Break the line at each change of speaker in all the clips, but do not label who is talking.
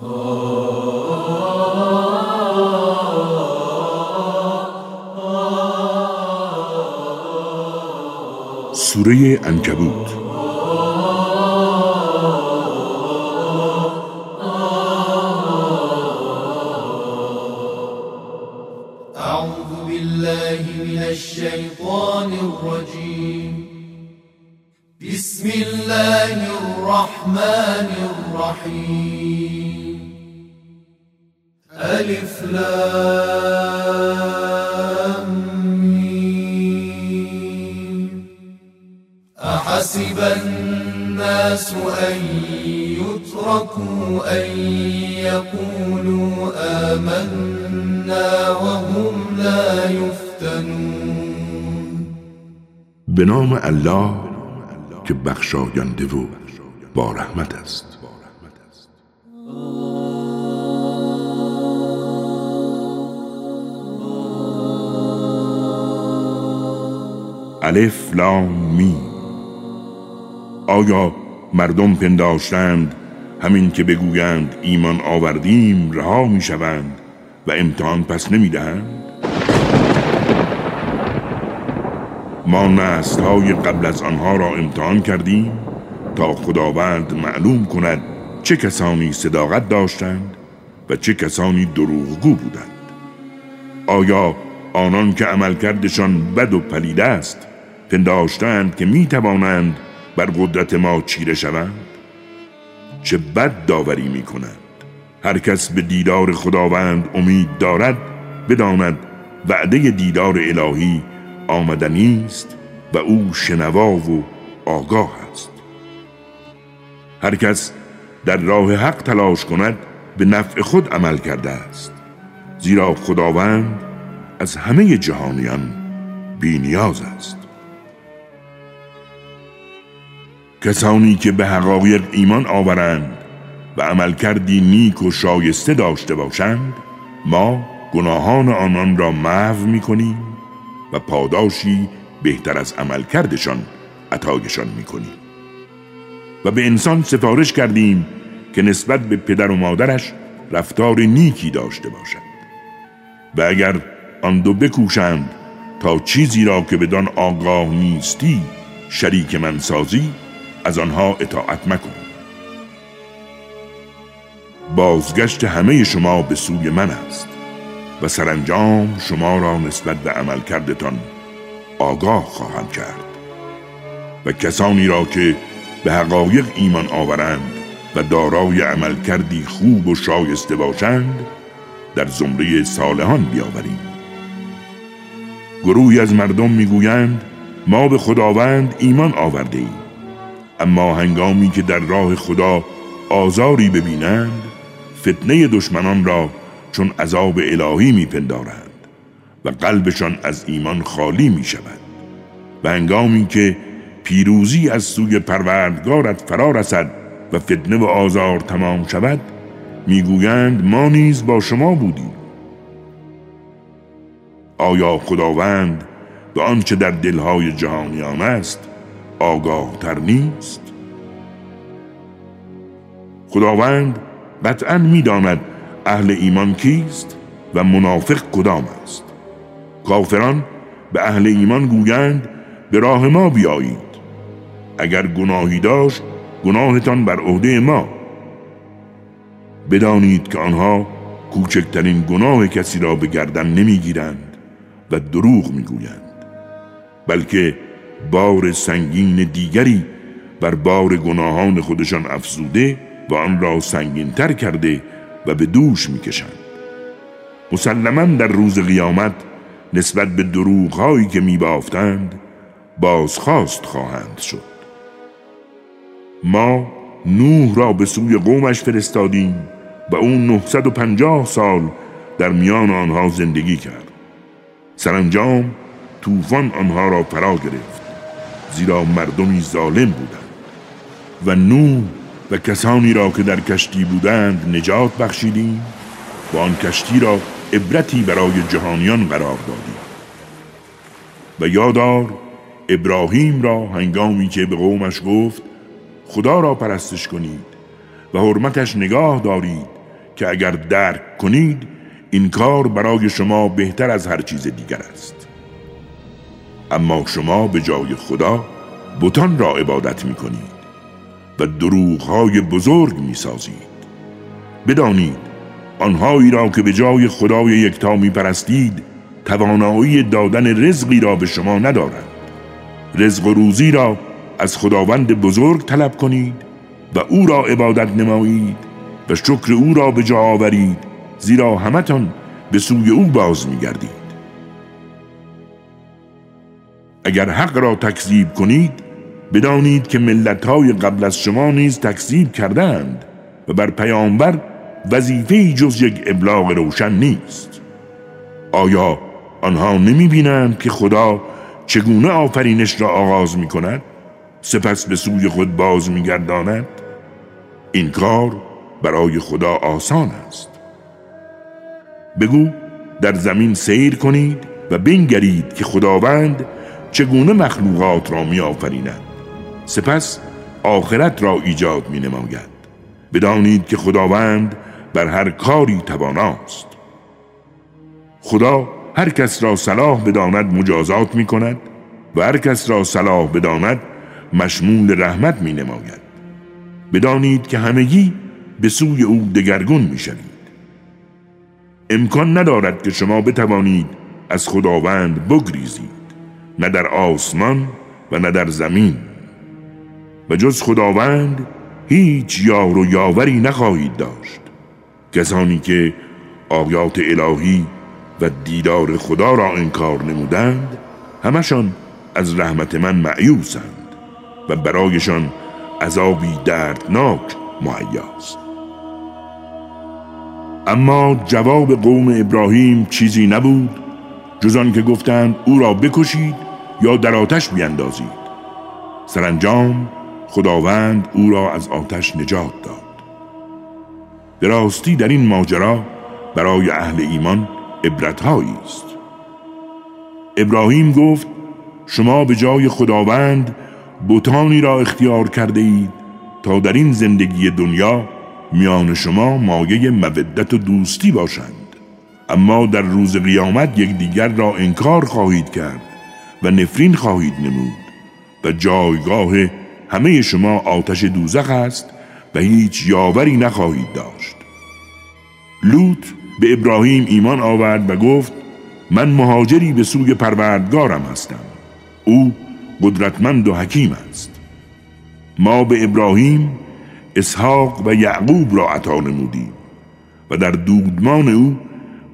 سوره انکبوت اعوذ بالله من الشیطان الرجیم بسم الله الرحمن الرحیم أحسب الناس أن يتركوا أن يقولوا آمنا وهم لا يفتنون به الله که بخشاینده و با رحمت است الف لام میم آیا مردم پنداشتند همین که بگویند ایمان آوردیم رها می شوند و امتحان پس نمی دهند؟ ما نست های قبل از آنها را امتحان کردیم تا خداوند معلوم کند چه کسانی صداقت داشتند و چه کسانی دروغگو بودند آیا آنان که عملکردشان بد و پلیده است پنداشتند که می توانند بر قدرت ما چیره شوند چه بد داوری می کند هر کس به دیدار خداوند امید دارد بداند وعده دیدار الهی آمدنی است و او شنوا و آگاه است هر کس در راه حق تلاش کند به نفع خود عمل کرده است زیرا خداوند از همه جهانیان بینیاز است کسانی که به حقایق ایمان آورند و کردی نیک و شایسته داشته باشند ما گناهان آنان را محو میکنیم و پاداشی بهتر از عملکردشان عطایشان میکنیم و به انسان سفارش کردیم که نسبت به پدر و مادرش رفتار نیکی داشته باشد و اگر آن دو بکوشند تا چیزی را که بدان آگاه نیستی شریک من سازی از آنها اطاعت مکن بازگشت همه شما به سوی من است و سرانجام شما را نسبت به عمل کردتان آگاه خواهم کرد و کسانی را که به حقایق ایمان آورند و دارای عمل کردی خوب و شایسته باشند در زمره صالحان بیاوریم گروهی از مردم میگویند ما به خداوند ایمان آورده ایم اما هنگامی که در راه خدا آزاری ببینند فتنه دشمنان را چون عذاب الهی میپندارند و قلبشان از ایمان خالی می شود و هنگامی که پیروزی از سوی پروردگارت فرا رسد و فتنه و آزار تمام شود میگویند ما نیز با شما بودیم آیا خداوند به آنچه در دلهای جهانیان است آگاه تر نیست خداوند قطعا میداند اهل ایمان کیست و منافق کدام است کافران به اهل ایمان گویند به راه ما بیایید اگر گناهی داشت گناهتان بر عهده ما بدانید که آنها کوچکترین گناه کسی را به گردن نمیگیرند و دروغ میگویند بلکه بار سنگین دیگری بر بار گناهان خودشان افزوده و آن را سنگینتر کرده و به دوش میکشند مسلما در روز قیامت نسبت به دروغهایی که میبافتند بازخواست خواهند شد ما نوح را به سوی قومش فرستادیم و اون 950 سال در میان آنها زندگی کرد سرانجام طوفان آنها را فرا گرفت زیرا مردمی ظالم بودند و نو و کسانی را که در کشتی بودند نجات بخشیدیم و آن کشتی را عبرتی برای جهانیان قرار دادیم و یادار ابراهیم را هنگامی که به قومش گفت خدا را پرستش کنید و حرمتش نگاه دارید که اگر درک کنید این کار برای شما بهتر از هر چیز دیگر است اما شما به جای خدا بتان را عبادت می کنید و های بزرگ می سازید بدانید آنهایی را که به جای خدای یکتا می پرستید توانایی دادن رزقی را به شما ندارد رزق و روزی را از خداوند بزرگ طلب کنید و او را عبادت نمایید و شکر او را به جا آورید زیرا همتان به سوی او باز می گردید اگر حق را تکذیب کنید بدانید که ملتهای قبل از شما نیز تکذیب کردند و بر پیامبر وظیفه جز یک ابلاغ روشن نیست آیا آنها نمی بینند که خدا چگونه آفرینش را آغاز می کند سپس به سوی خود باز می گرداند؟ این کار برای خدا آسان است بگو در زمین سیر کنید و بنگرید که خداوند چگونه مخلوقات را می سپس آخرت را ایجاد می نماید بدانید که خداوند بر هر کاری تواناست خدا هر کس را صلاح بداند مجازات می کند و هر کس را صلاح بداند مشمول رحمت می نماید بدانید که همگی به سوی او دگرگون می شوید امکان ندارد که شما بتوانید از خداوند بگریزید نه در آسمان و نه در زمین و جز خداوند هیچ یار و یاوری نخواهید داشت کسانی که آیات الهی و دیدار خدا را انکار نمودند همشان از رحمت من معیوسند و برایشان عذابی دردناک مهیاست اما جواب قوم ابراهیم چیزی نبود جز که گفتند او را بکشید یا در آتش بیندازید سرانجام خداوند او را از آتش نجات داد به راستی در این ماجرا برای اهل ایمان عبرتهایی است ابراهیم گفت شما به جای خداوند بوتانی را اختیار کرده اید تا در این زندگی دنیا میان شما مایه مودت و دوستی باشند اما در روز قیامت دیگر را انکار خواهید کرد و نفرین خواهید نمود و جایگاه همه شما آتش دوزخ است و هیچ یاوری نخواهید داشت لوط به ابراهیم ایمان آورد و گفت من مهاجری به سوی پروردگارم هستم او قدرتمند و حکیم است ما به ابراهیم اسحاق و یعقوب را عطا نمودیم و در دودمان او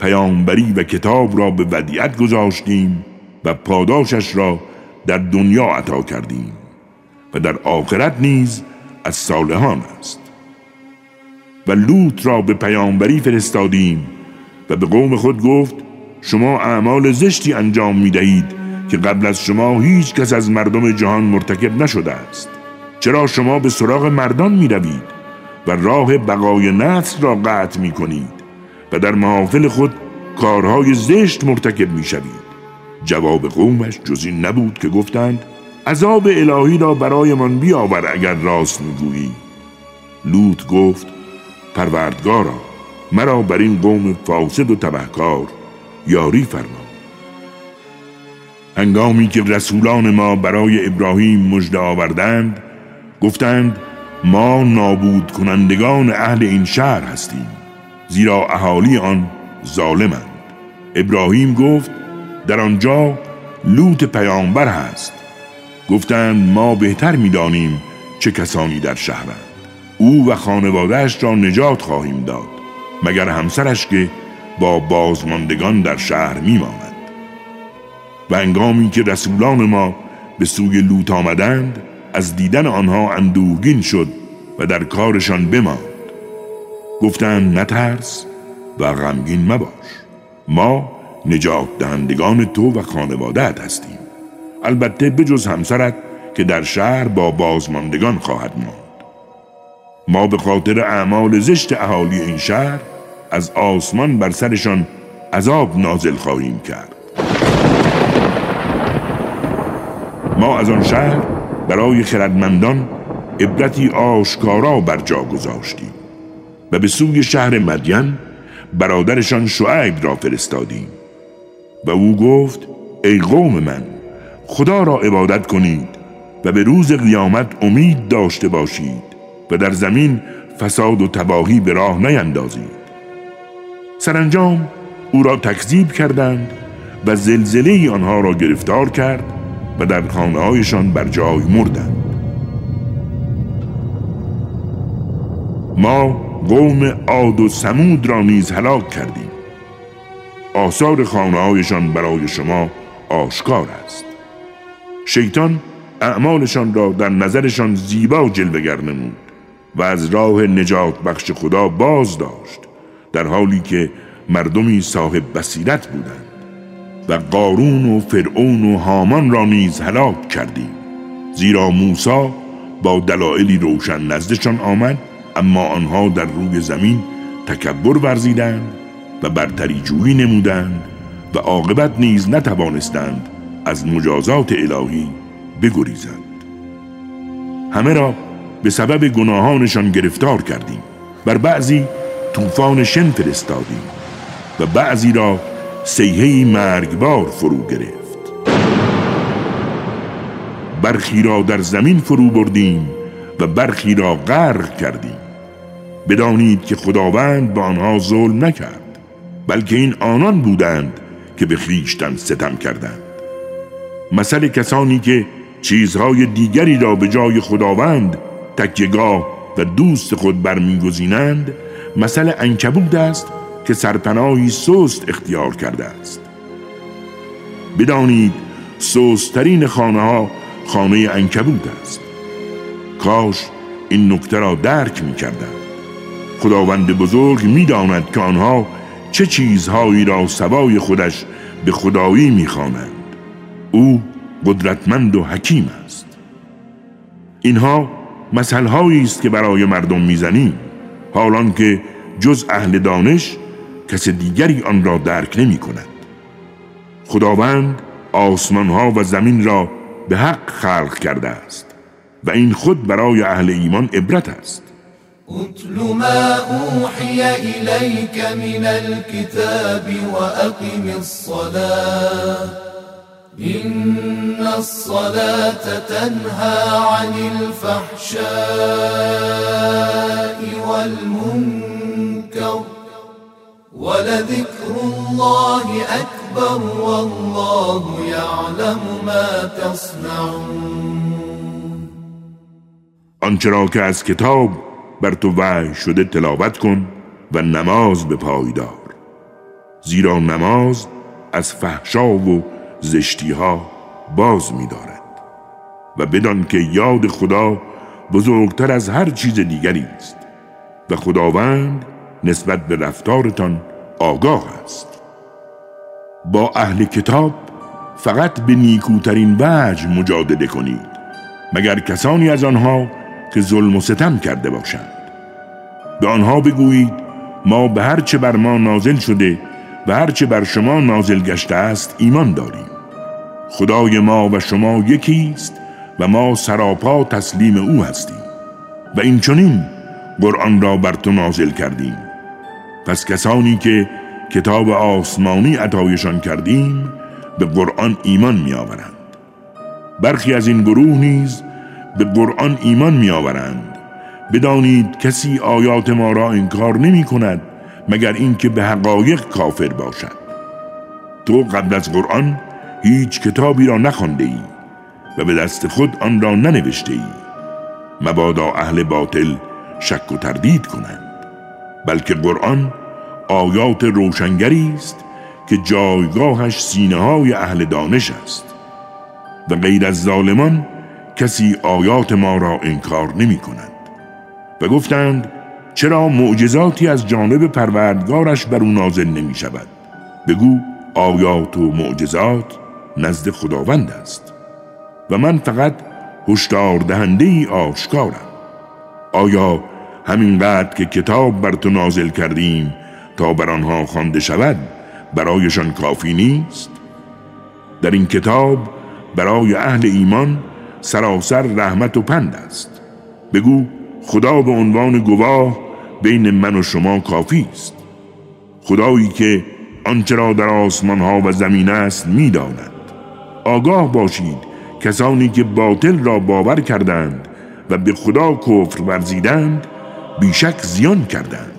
پیامبری و کتاب را به ودیعت گذاشتیم و پاداشش را در دنیا عطا کردیم و در آخرت نیز از صالحان است و لوط را به پیامبری فرستادیم و به قوم خود گفت شما اعمال زشتی انجام می دهید که قبل از شما هیچ کس از مردم جهان مرتکب نشده است چرا شما به سراغ مردان می روید و راه بقای نفس را قطع می کنید و در محافل خود کارهای زشت مرتکب می جواب قومش جز این نبود که گفتند عذاب الهی را برایمان بیاور اگر راست میگویی لوط گفت پروردگارا مرا بر این قوم فاسد و تبهکار یاری فرما هنگامی که رسولان ما برای ابراهیم مژده آوردند گفتند ما نابود کنندگان اهل این شهر هستیم زیرا اهالی آن ظالمند ابراهیم گفت در آنجا لوط پیامبر هست گفتند ما بهتر میدانیم چه کسانی در شهرند او و خانوادهش را نجات خواهیم داد مگر همسرش که با بازماندگان در شهر میماند و انگامی که رسولان ما به سوی لوت آمدند از دیدن آنها اندوهگین شد و در کارشان بماند گفتند نترس و غمگین مباش ما نجات دهندگان تو و خانوادهت هستیم البته بجز همسرت که در شهر با بازماندگان خواهد ماند ما به خاطر اعمال زشت اهالی این شهر از آسمان بر سرشان عذاب نازل خواهیم کرد ما از آن شهر برای خردمندان عبرتی آشکارا بر جا گذاشتیم و به سوی شهر مدین برادرشان شعیب را فرستادیم و او گفت ای قوم من خدا را عبادت کنید و به روز قیامت امید داشته باشید و در زمین فساد و تباهی به راه نیندازید سرانجام او را تکذیب کردند و زلزله آنها را گرفتار کرد و در خانه بر جای مردند ما قوم عاد و سمود را نیز هلاک کردیم آثار خانه هایشان برای شما آشکار است شیطان اعمالشان را در نظرشان زیبا جلوگر نمود و از راه نجات بخش خدا باز داشت در حالی که مردمی صاحب بصیرت بودند و قارون و فرعون و هامان را نیز هلاک کردیم زیرا موسا با دلایلی روشن نزدشان آمد اما آنها در روی زمین تکبر ورزیدند و برتری جویی نمودند و عاقبت نیز نتوانستند از مجازات الهی بگریزند همه را به سبب گناهانشان گرفتار کردیم بر بعضی طوفان شن فرستادیم و بعضی را سیهی مرگبار فرو گرفت برخی را در زمین فرو بردیم و برخی را غرق کردیم بدانید که خداوند به آنها ظلم نکرد بلکه این آنان بودند که به خیشتن ستم کردند مثل کسانی که چیزهای دیگری را به جای خداوند تکیگاه و دوست خود برمیگزینند مثل انکبود است که سرپناهی سست اختیار کرده است بدانید سوسترین خانه ها خانه انکبود است کاش این نکته را درک می کردن. خداوند بزرگ می داند که آنها چه چیزهایی را سوای خودش به خدایی میخوانند او قدرتمند و حکیم است اینها مسئلهایی است که برای مردم میزنیم حالان که جز اهل دانش کس دیگری آن را درک نمی کند خداوند آسمان ها و زمین را به حق خلق کرده است و این خود برای اهل ایمان عبرت است اتل ما أوحي إليك من الكتاب وأقم الصلاة إن الصلاة تنهى عن الفحشاء والمنكر ولذكر الله أكبر والله يعلم ما تصنعون آنچه را که از کتاب بر تو وعی شده تلاوت کن و نماز به پایدار زیرا نماز از فحشا و زشتی ها باز می دارد و بدان که یاد خدا بزرگتر از هر چیز دیگری است و خداوند نسبت به رفتارتان آگاه است با اهل کتاب فقط به نیکوترین وجه مجادله کنید مگر کسانی از آنها که ظلم و ستم کرده باشند به آنها بگویید ما به هرچه بر ما نازل شده و هرچه بر شما نازل گشته است ایمان داریم خدای ما و شما یکی است و ما سراپا تسلیم او هستیم و این چنین قرآن را بر تو نازل کردیم پس کسانی که کتاب آسمانی عطایشان کردیم به قرآن ایمان می آورند. برخی از این گروه نیز به قرآن ایمان می آورند بدانید کسی آیات ما را انکار نمی کند مگر اینکه به حقایق کافر باشد تو قبل از قرآن هیچ کتابی را نخوانده ای و به دست خود آن را ننوشته ای مبادا اهل باطل شک و تردید کنند بلکه قرآن آیات روشنگری است که جایگاهش سینه های اهل دانش است و غیر از ظالمان کسی آیات ما را انکار نمی کند و گفتند چرا معجزاتی از جانب پروردگارش بر او نازل نمی شود بگو آیات و معجزات نزد خداوند است و من فقط هشدار دهنده ای آشکارم آیا همینقدر که کتاب بر تو نازل کردیم تا بر آنها خوانده شود برایشان کافی نیست در این کتاب برای اهل ایمان سراسر رحمت و پند است بگو خدا به عنوان گواه بین من و شما کافی است خدایی که آنچه را در آسمان ها و زمین است میداند آگاه باشید کسانی که باطل را باور کردند و به خدا کفر ورزیدند بیشک زیان کردند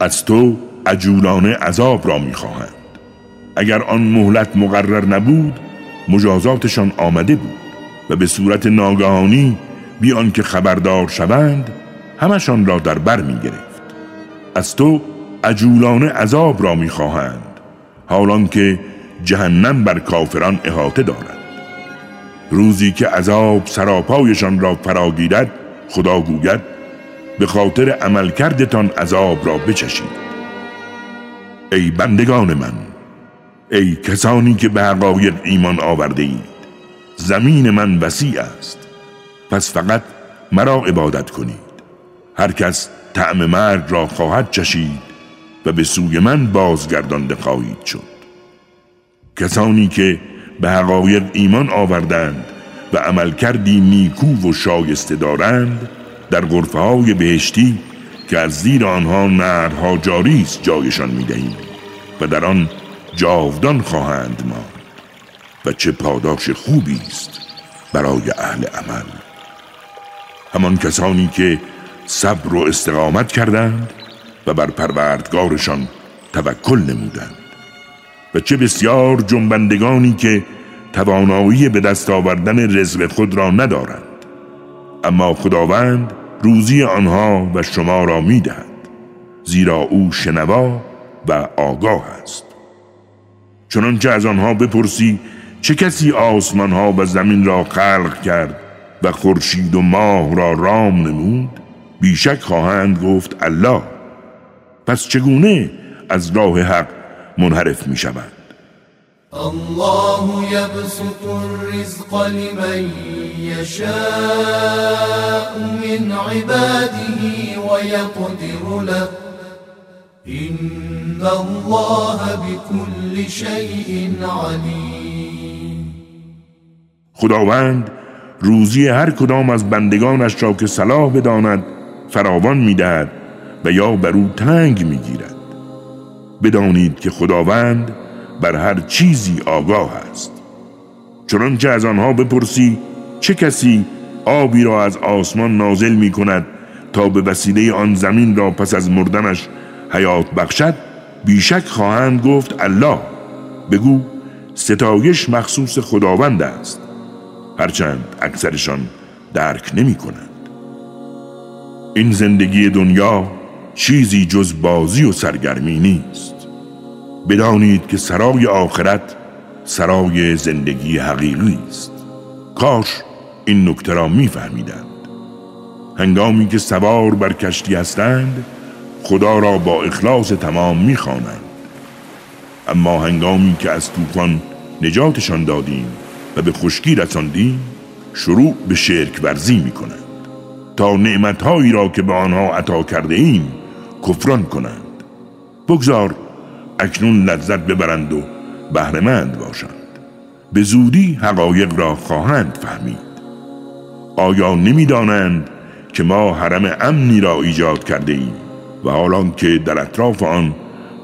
از تو عجولانه عذاب را میخواهند اگر آن مهلت مقرر نبود مجازاتشان آمده بود و به صورت ناگهانی بیان که خبردار شوند همشان را در بر می گرفت. از تو عجولانه عذاب را می خواهند حالان که جهنم بر کافران احاطه دارد روزی که عذاب سراپایشان را فراگیرد خدا گوید به خاطر عملکردتان عذاب را بچشید ای بندگان من ای کسانی که به حقایق ایمان آورده اید زمین من وسیع است پس فقط مرا عبادت کنید هر کس طعم مرگ را خواهد چشید و به سوی من بازگردانده خواهید شد کسانی که به حقایق ایمان آوردند و عمل کردی نیکو و شایسته دارند در غرفه های بهشتی که از زیر آنها نرها جاری است جایشان دهیم و در آن جاودان خواهند ما و چه پاداش خوبی است برای اهل عمل همان کسانی که صبر و استقامت کردند و بر پروردگارشان توکل نمودند و چه بسیار جنبندگانی که توانایی به دست آوردن رزق خود را ندارند اما خداوند روزی آنها و شما را میدهد زیرا او شنوا و آگاه است چنانچه از آنها بپرسی چه کسی آسمان ها و زمین را خلق کرد و خورشید و ماه را رام نمود بیشک خواهند گفت الله پس چگونه از راه حق منحرف می شود الله یبسط الرزق لمن یشاء من عباده و یقدر له إن الله بكل شیء علیم خداوند روزی هر کدام از بندگانش را که صلاح بداند فراوان میدهد و یا بر او تنگ میگیرد بدانید که خداوند بر هر چیزی آگاه است چون که از آنها بپرسی چه کسی آبی را از آسمان نازل می کند تا به وسیله آن زمین را پس از مردنش حیات بخشد بیشک خواهند گفت الله بگو ستایش مخصوص خداوند است هرچند اکثرشان درک نمی کنند. این زندگی دنیا چیزی جز بازی و سرگرمی نیست بدانید که سرای آخرت سرای زندگی حقیقی است کاش این نکته را میفهمیدند هنگامی که سوار بر کشتی هستند خدا را با اخلاص تمام میخوانند اما هنگامی که از طوفان نجاتشان دادیم و به خشکی رساندیم شروع به شرک ورزی می کنند تا نعمتهایی را که به آنها عطا کرده ایم کفران کنند بگذار اکنون لذت ببرند و بهرهمند باشند به زودی حقایق را خواهند فهمید آیا نمیدانند که ما حرم امنی را ایجاد کرده ایم و حالان که در اطراف آن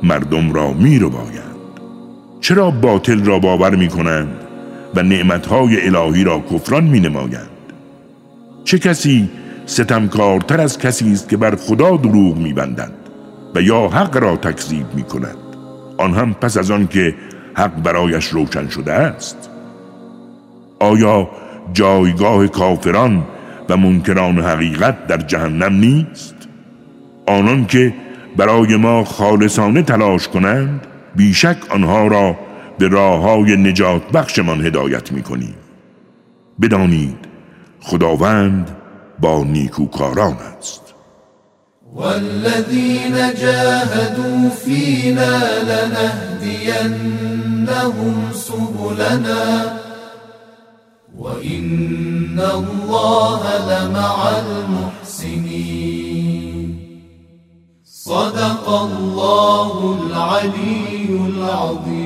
مردم را می رو باید. چرا باطل را باور می کنند و نعمتهای الهی را کفران می نمایند چه کسی ستمکارتر از کسی است که بر خدا دروغ می بندند و یا حق را تکذیب می کند آن هم پس از آن که حق برایش روشن شده است آیا جایگاه کافران و منکران حقیقت در جهنم نیست؟ آنان که برای ما خالصانه تلاش کنند بیشک آنها را به راه های نجات بخشمان هدایت می بدانید خداوند با نیکوکاران است والذین جاهدوا فینا لنهدینهم سبلنا و این الله لمع المحسنین صدق الله العلی العظیم